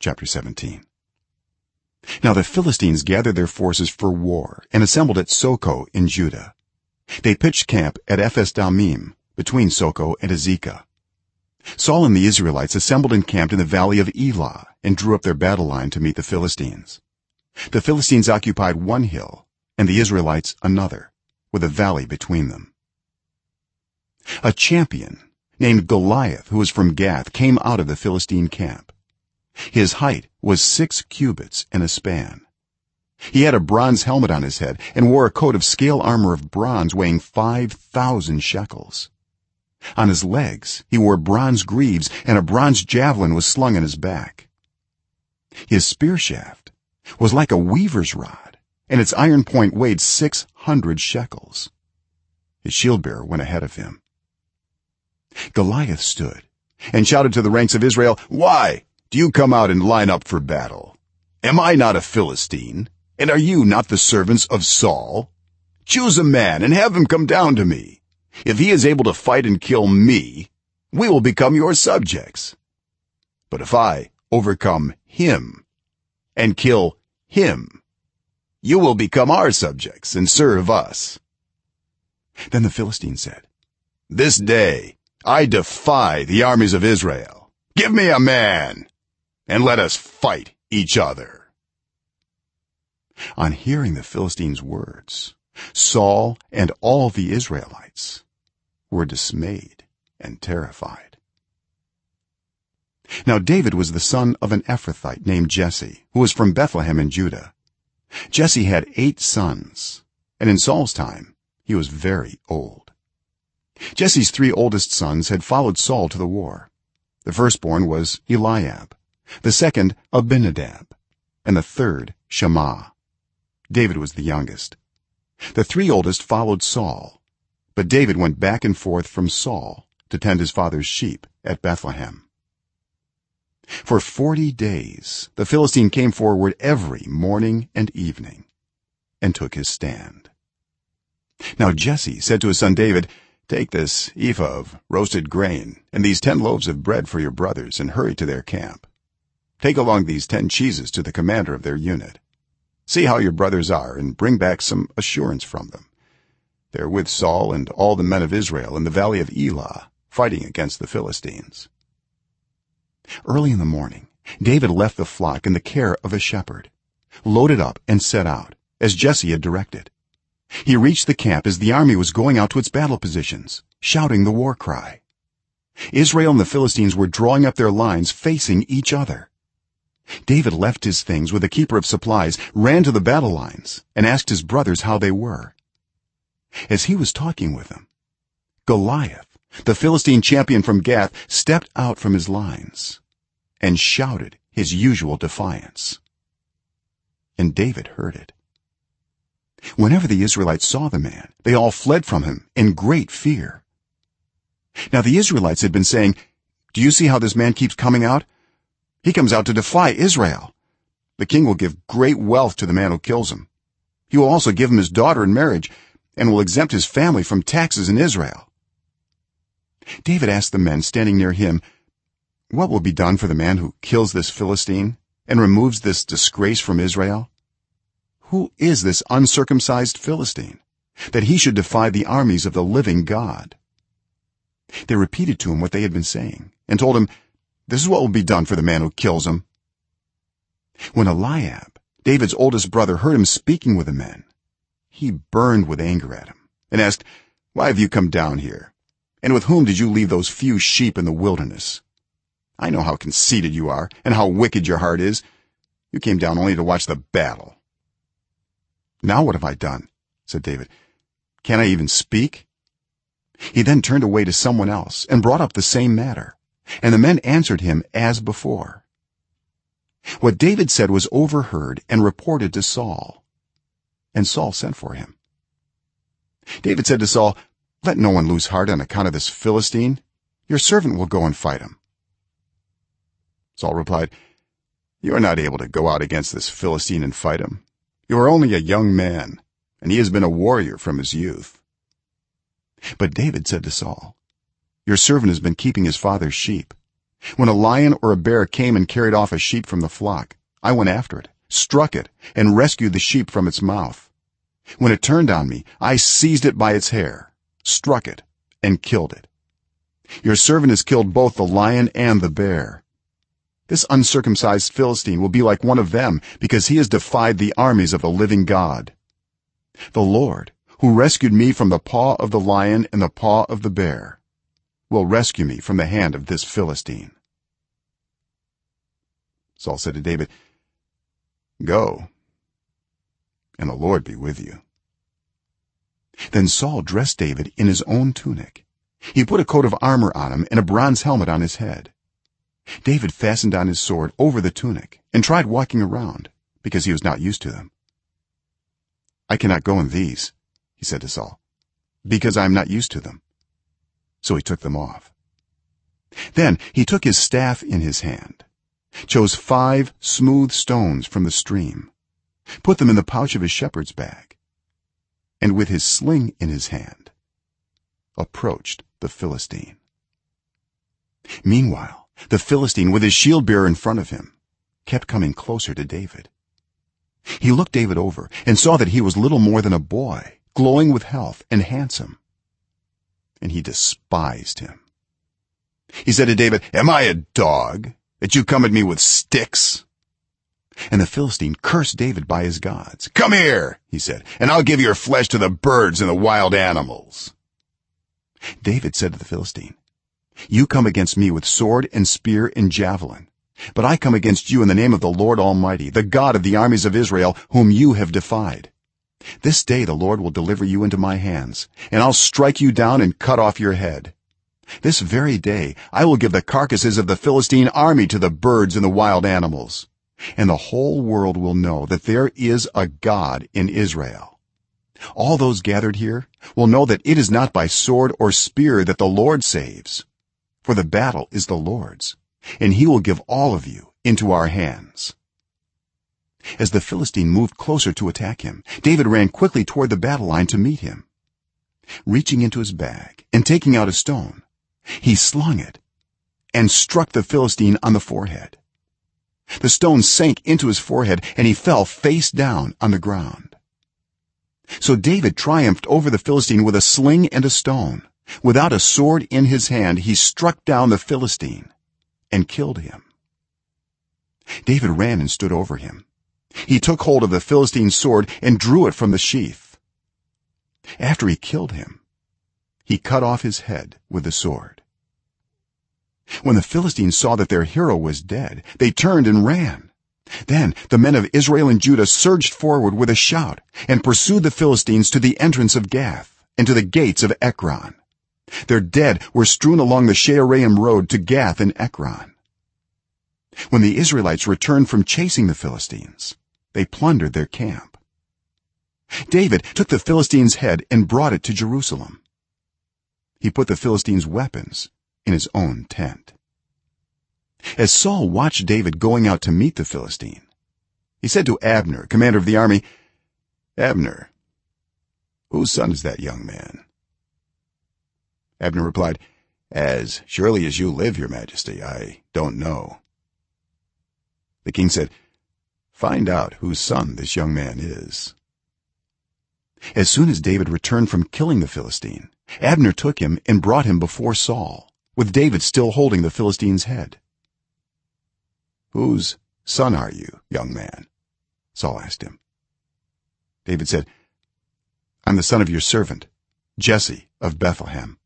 chapter 17 now the philistines gathered their forces for war and assembled at soko in judah. They pitched camp at ephes-dammim between soko and azekah. Saul and the israelites assembled and camped in the valley of elah and drew up their battle line to meet the philistines. The philistines occupied one hill and the israelites another with a valley between them. A champion named goliath who was from gath came out of the philistine camp his height was 6 cubits and a span. He had a bronze helmet on his head and wore a coat of scale armor of bronze weighing 5000 shekels. On his legs he wore bronze greaves and a bronze javelin was slung on his back. His spear shaft was like a weaver's rod and its iron point weighed 600 shekels. His shield bearer went ahead of him. Goliath stood and shouted to the ranks of israel why do you come out and line up for battle? Am i not a philistine? And are you not the servants of saul? Choose a man and have him come down to me. If he is able to fight and kill me we will become your subjects. But if i overcome him and kill him you will become our subjects and serve us. Then the philistine said this day i defy the armies of israel. Give me a man and let us fight each other. On hearing the philistines words saul and all the israelites were dismayed and terrified. Now david was the son of an ephrathite named jesse who was from bethlehem in judah. Jesse had 8 sons and in saul's time he was very old. Jesse's 3 oldest sons had followed saul to the war. The firstborn was eliab the second abinadab and the third shammah. David was the youngest. The three oldest followed saul but david went back and forth from saul to tend his father's sheep at bethlehem. For 40 days the philistine came forward every morning and evening and took his stand. Now jesse said to his son david take this ephah of roasted grain and these 10 loaves of bread for your brothers and hurry to their camp take along these 10 cheeses to the commander of their unit. See how your brothers are and bring back some assurance from them. They are with saul and all the men of israel in the valley of elah fighting against the philistines. Early in the morning david left the flock in the care of a shepherd loaded up and set out as jesse had directed. He reached the camp as the army was going out to its battle positions shouting the war cry. Israel and the philistines were drawing up their lines facing each other david left his things with a keeper of supplies ran to the battle lines and asked his brothers how they were. As he was talking with them goliath the philistine champion from gath stepped out from his lines and shouted his usual defiance. And david heard it. Whenever the israelites saw the man they all fled from him in great fear. Now the israelites had been saying do you see how this man keeps coming out he comes out to defy israel. The king will give great wealth to the man who kills him. He will also give him his daughter in marriage and will exempt his family from taxes in israel. David asked the men standing near him what will be done for the man who kills this philistine and removes this disgrace from israel? Who is this uncircumcised philistine that he should defy the armies of the living god? They repeated to him what they had been saying and told him this is what will be done for the man who kills him. When eliab david's oldest brother heard him speaking with the men he burned with anger at him and asked why have you come down here? And with whom did you leave those few sheep in the wilderness? I know how conceited you are and how wicked your heart is. You came down only to watch the battle. Now what have i done? said david. Can i even speak? He then turned away to someone else and brought up the same matter and the men answered him as before. What david said was overheard and reported to saul and saul sent for him. David said to saul let no one lose heart on account of this philistine. Your servant will go and fight him. Saul replied you are not able to go out against this philistine and fight him. You are only a young man and he has been a warrior from his youth. But david said to saul your servant has been keeping his father's sheep. When a lion or a bear came and carried off a sheep from the flock i went after it struck it and rescued the sheep from its mouth. When it turned on me i seized it by its hair struck it and killed it. Your servant has killed both the lion and the bear. This uncircumcised philistine will be like one of them because he has defied the armies of the living god. The lord who rescued me from the paw of the lion and the paw of the bear will rescue me from the hand of this philistine. Saul said to david go and the lord be with you. Then saul dressed david in his own tunic. He put a coat of armor on him and a bronze helmet on his head. David fastened on his sword over the tunic and tried walking around because he was not used to them. I cannot go in these he said to saul because i am not used to them so he took them off. Then he took his staff in his hand chose 5 smooth stones from the stream put them in the pouch of his shepherd's bag and with his sling in his hand approached the philistine. Meanwhile the philistine with his shield bearer in front of him kept coming closer to david. He looked david over and saw that he was little more than a boy glowing with health and handsome and he despised him. He said to david am i a dog that you come at me with sticks? And the philistine cursed david by his gods. Come here he said and i'll give your flesh to the birds and the wild animals. David said to the philistine you come against me with sword and spear and javelin but i come against you in the name of the lord almighty the god of the armies of israel whom you have defied this day the lord will deliver you into my hands and i'll strike you down and cut off your head. This very day i will give the carcasses of the philistine army to the birds and the wild animals. And the whole world will know that there is a god in israel. All those gathered here will know that it is not by sword or spear that the lord saves. For the battle is the lord's and he will give all of you into our hands as the philistine moved closer to attack him. David ran quickly toward the battle line to meet him. Reaching into his bag and taking out a stone he slung it and struck the philistine on the forehead. The stone sank into his forehead and he fell face down on the ground. So david triumphed over the philistine with a sling and a stone. Without a sword in his hand he struck down the philistine and killed him. David ran and stood over him he took hold of the philistine's sword and drew it from the sheath. After he killed him he cut off his head with the sword. When the philistines saw that their hero was dead they turned and ran. Then the men of israel and judah surged forward with a shout and pursued the philistines to the entrance of gath and to the gates of ekron. Their dead were strewn along the shaaraim road to gath and ekron. When the israelites returned from chasing the philistines they plundered their camp. David took the philistines head and brought it to jerusalem. He put the philistines weapons in his own tent. As saul watched david going out to meet the philistine he said to abner commander of the army abner whose son is that young man? Abner replied as surely as you live your majesty i don't know. The king said find out whose son this young man is. As soon as david returned from killing the philistine abner took him and brought him before saul with david still holding the philistine's head. Whose son are you young man? Saul asked him. David said i'm the son of your servant jesse of bethlehem